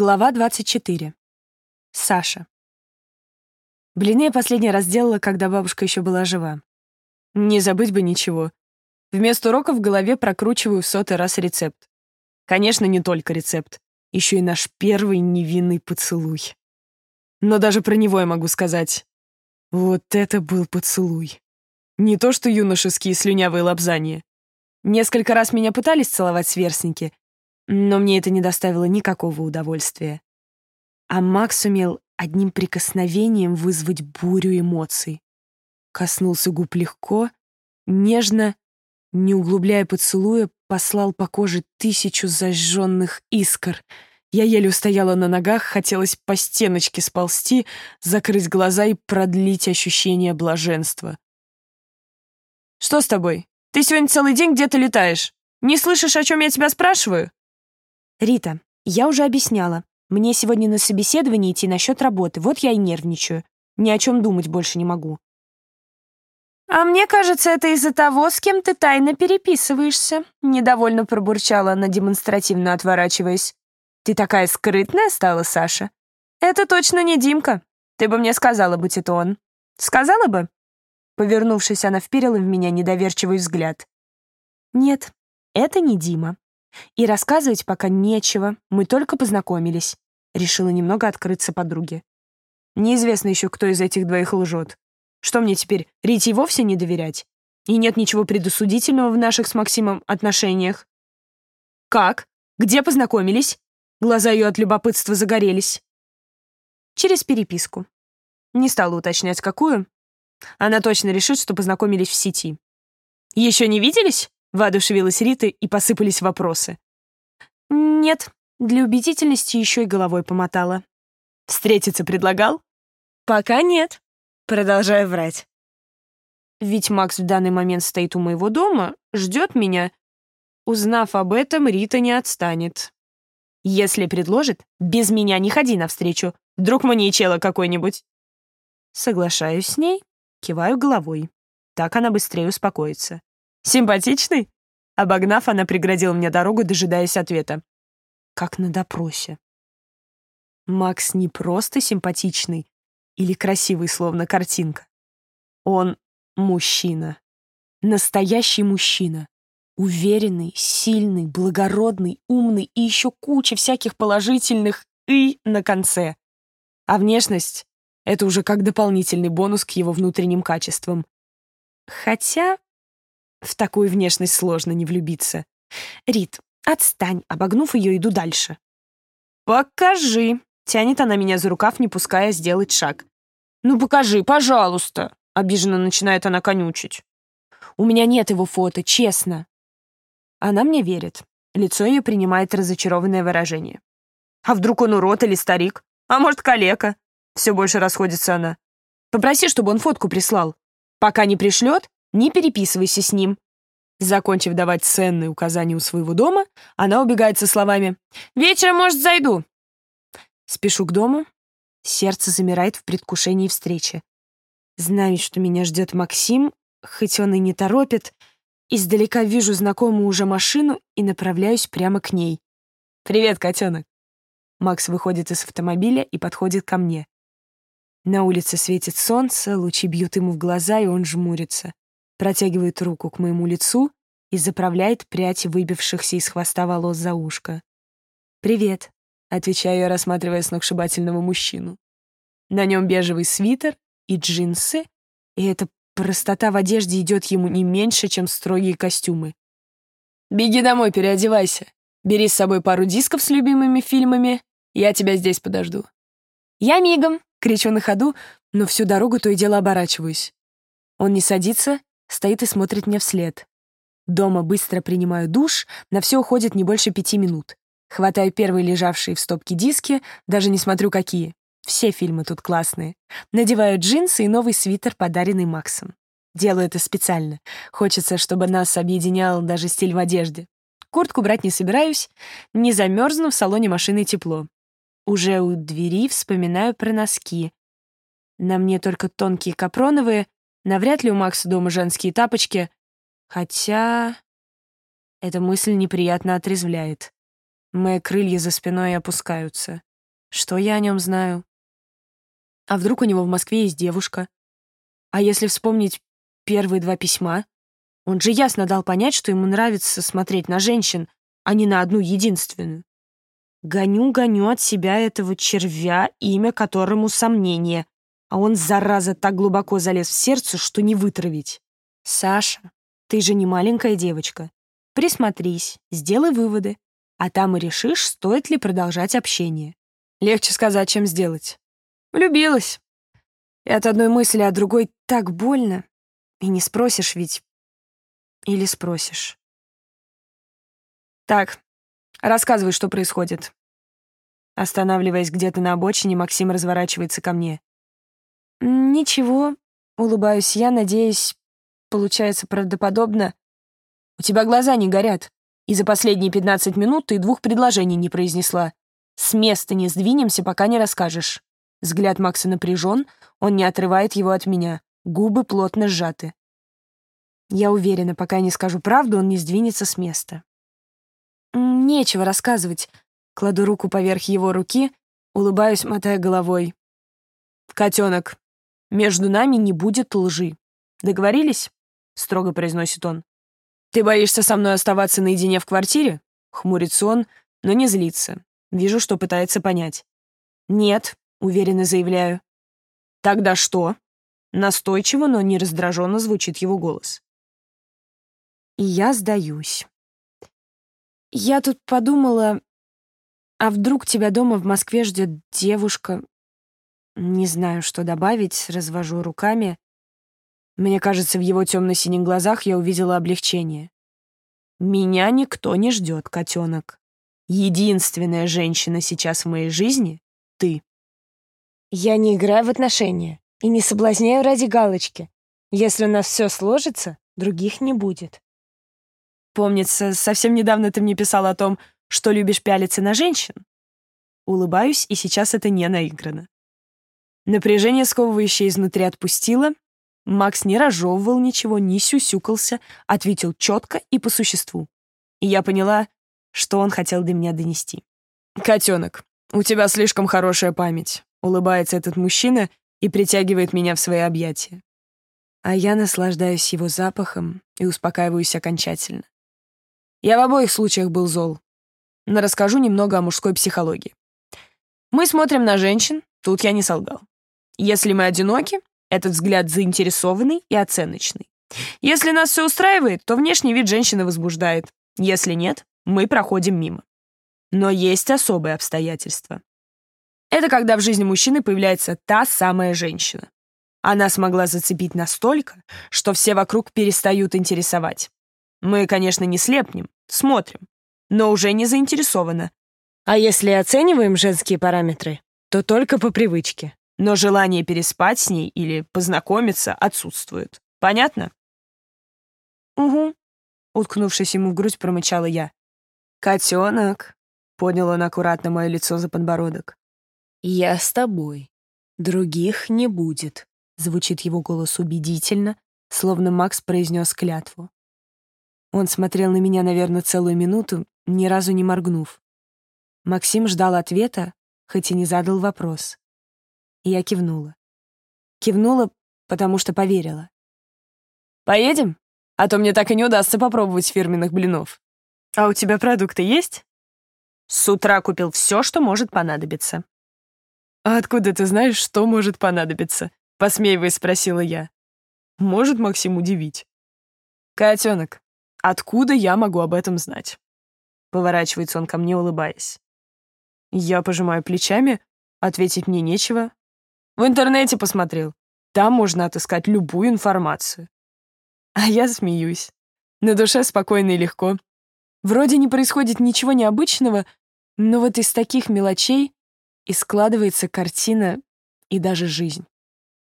Глава 24. Саша. Блины я последний раз делала, когда бабушка еще была жива. Не забыть бы ничего. Вместо урока в голове прокручиваю в сотый раз рецепт. Конечно, не только рецепт. Еще и наш первый невинный поцелуй. Но даже про него я могу сказать. Вот это был поцелуй. Не то что юношеские слюнявые лапзания. Несколько раз меня пытались целовать сверстники, но мне это не доставило никакого удовольствия. А Макс умел одним прикосновением вызвать бурю эмоций. Коснулся губ легко, нежно, не углубляя поцелуя, послал по коже тысячу зажженных искр. Я еле устояла на ногах, хотелось по стеночке сползти, закрыть глаза и продлить ощущение блаженства. «Что с тобой? Ты сегодня целый день где-то летаешь? Не слышишь, о чем я тебя спрашиваю?» «Рита, я уже объясняла. Мне сегодня на собеседование идти насчет работы, вот я и нервничаю. Ни о чем думать больше не могу». «А мне кажется, это из-за того, с кем ты тайно переписываешься», — недовольно пробурчала она, демонстративно отворачиваясь. «Ты такая скрытная стала, Саша. Это точно не Димка. Ты бы мне сказала, будь это он. Сказала бы?» Повернувшись, она вперила в меня недоверчивый взгляд. «Нет, это не Дима. И рассказывать пока нечего, мы только познакомились. Решила немного открыться подруге. Неизвестно еще, кто из этих двоих лжет. Что мне теперь, Рите вовсе не доверять? И нет ничего предосудительного в наших с Максимом отношениях. Как? Где познакомились? Глаза ее от любопытства загорелись. Через переписку. Не стала уточнять, какую. Она точно решит, что познакомились в сети. Еще не виделись? Воодушевилась Рита, и посыпались вопросы. «Нет, для убедительности еще и головой помотала». «Встретиться предлагал?» «Пока нет», продолжаю врать. Ведь Макс в данный момент стоит у моего дома, ждет меня. Узнав об этом, Рита не отстанет. Если предложит, без меня не ходи навстречу. Вдруг маньячела какой-нибудь. Соглашаюсь с ней, киваю головой. Так она быстрее успокоится. «Симпатичный?» Обогнав, она преградила мне дорогу, дожидаясь ответа. Как на допросе. Макс не просто симпатичный или красивый, словно картинка. Он мужчина. Настоящий мужчина. Уверенный, сильный, благородный, умный и еще куча всяких положительных «и» на конце. А внешность — это уже как дополнительный бонус к его внутренним качествам. Хотя в такую внешность сложно не влюбиться. «Рит, отстань!» Обогнув ее, иду дальше. «Покажи!» — тянет она меня за рукав, не пуская сделать шаг. «Ну покажи, пожалуйста!» — обиженно начинает она конючить. «У меня нет его фото, честно!» Она мне верит. Лицо ее принимает разочарованное выражение. «А вдруг он урод или старик? А может, калека?» Все больше расходится она. «Попроси, чтобы он фотку прислал. Пока не пришлет, не переписывайся с ним». Закончив давать ценные указания у своего дома, она убегает со словами «Вечером, может, зайду». Спешу к дому. Сердце замирает в предвкушении встречи. Знаю, что меня ждет Максим, хоть он и не торопит. Издалека вижу знакомую уже машину и направляюсь прямо к ней. «Привет, котенок!» Макс выходит из автомобиля и подходит ко мне. На улице светит солнце, лучи бьют ему в глаза, и он жмурится протягивает руку к моему лицу и заправляет прядь выбившихся из хвоста волос за ушко. «Привет», — отвечаю я, рассматривая сногсшибательного мужчину. На нем бежевый свитер и джинсы, и эта простота в одежде идет ему не меньше, чем строгие костюмы. «Беги домой, переодевайся. Бери с собой пару дисков с любимыми фильмами. Я тебя здесь подожду». «Я мигом!» — кричу на ходу, но всю дорогу то и дело оборачиваюсь. Он не садится, стоит и смотрит мне вслед. Дома быстро принимаю душ, на все уходит не больше пяти минут. Хватаю первые лежавшие в стопке диски, даже не смотрю какие. Все фильмы тут классные. Надеваю джинсы и новый свитер, подаренный Максом. Делаю это специально. Хочется, чтобы нас объединял даже стиль в одежде. Куртку брать не собираюсь, не замерзну, в салоне машины тепло. Уже у двери вспоминаю про носки. На мне только тонкие капроновые, Навряд ли у Макса дома женские тапочки. Хотя... Эта мысль неприятно отрезвляет. Мои крылья за спиной опускаются. Что я о нем знаю? А вдруг у него в Москве есть девушка? А если вспомнить первые два письма? Он же ясно дал понять, что ему нравится смотреть на женщин, а не на одну единственную. Гоню-гоню от себя этого червя, имя которому сомнение, а он, зараза, так глубоко залез в сердце, что не вытравить. Саша, ты же не маленькая девочка. Присмотрись, сделай выводы, а там и решишь, стоит ли продолжать общение. Легче сказать, чем сделать. Влюбилась. И от одной мысли о другой так больно. И не спросишь ведь. Или спросишь. Так, рассказывай, что происходит. Останавливаясь где-то на обочине, Максим разворачивается ко мне. «Ничего», — улыбаюсь я, надеясь, получается правдоподобно. «У тебя глаза не горят, и за последние пятнадцать минут ты двух предложений не произнесла. С места не сдвинемся, пока не расскажешь». Взгляд Макса напряжен, он не отрывает его от меня. Губы плотно сжаты. Я уверена, пока не скажу правду, он не сдвинется с места. Нечего рассказывать. Кладу руку поверх его руки, улыбаюсь, мотая головой. «Котенок, между нами не будет лжи. Договорились?» — строго произносит он. «Ты боишься со мной оставаться наедине в квартире?» — хмурится он, но не злится. Вижу, что пытается понять. «Нет», — уверенно заявляю. «Тогда что?» Настойчиво, но не раздраженно звучит его голос. И я сдаюсь. Я тут подумала, а вдруг тебя дома в Москве ждет девушка, не знаю, что добавить, развожу руками. Мне кажется, в его темно-синих глазах я увидела облегчение. Меня никто не ждет, котенок. Единственная женщина сейчас в моей жизни — ты. Я не играю в отношения и не соблазняю ради галочки. Если у нас все сложится, других не будет. Помнится, совсем недавно ты мне писал о том, что любишь пялиться на женщин. Улыбаюсь, и сейчас это не наиграно. Напряжение, сковывающее изнутри, отпустило. Макс не разжевывал ничего, не сюсюкался, ответил четко и по существу. И я поняла, что он хотел до меня донести. «Котенок, у тебя слишком хорошая память», — улыбается этот мужчина и притягивает меня в свои объятия. А я наслаждаюсь его запахом и успокаиваюсь окончательно. Я в обоих случаях был зол. Но расскажу немного о мужской психологии. Мы смотрим на женщин, тут я не солгал. Если мы одиноки, этот взгляд заинтересованный и оценочный. Если нас все устраивает, то внешний вид женщины возбуждает. Если нет, мы проходим мимо. Но есть особые обстоятельства. Это когда в жизни мужчины появляется та самая женщина. Она смогла зацепить настолько, что все вокруг перестают интересовать. Мы, конечно, не слепнем, смотрим, но уже не заинтересованы. А если оцениваем женские параметры, то только по привычке но желание переспать с ней или познакомиться отсутствует. Понятно? Угу, уткнувшись ему в грудь, промычала я. Котенок, поднял он аккуратно мое лицо за подбородок. Я с тобой. Других не будет. Звучит его голос убедительно, словно Макс произнес клятву. Он смотрел на меня, наверное, целую минуту, ни разу не моргнув. Максим ждал ответа, хоть и не задал вопрос. И я кивнула. Кивнула, потому что поверила. «Поедем? А то мне так и не удастся попробовать фирменных блинов. А у тебя продукты есть?» С утра купил все, что может понадобиться. «А откуда ты знаешь, что может понадобиться?» — посмеиваясь спросила я. «Может Максим удивить?» «Котенок, откуда я могу об этом знать?» Поворачивается он ко мне, улыбаясь. Я пожимаю плечами, ответить мне нечего, в интернете посмотрел. Там можно отыскать любую информацию. А я смеюсь. На душе спокойно и легко. Вроде не происходит ничего необычного, но вот из таких мелочей и складывается картина и даже жизнь.